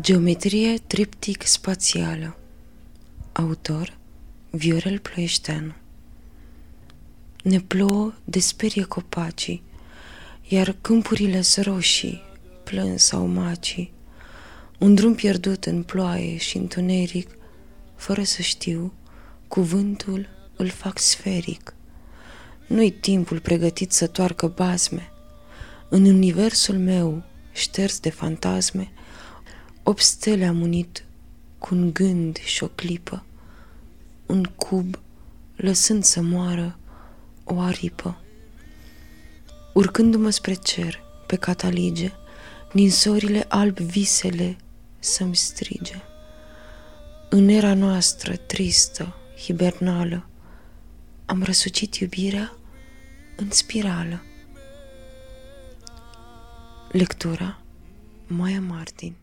Geometrie triptic spațială Autor Viorel Ploieșteanu Ne plouă de sperie copacii, Iar câmpurile roșii, plâng sau macii. Un drum pierdut în ploaie și întuneric, Fără să știu, cuvântul îl fac sferic. Nu-i timpul pregătit să toarcă bazme. În universul meu, șters de fantasme, Opt stele am unit cu un gând și o clipă, un cub, lăsând să moară o aripă. Urcându-mă spre cer, pe catalige, din sorile alb visele să-mi strige. În era noastră tristă, hibernală, am răsucit iubirea în spirală. Lectura Maia Martin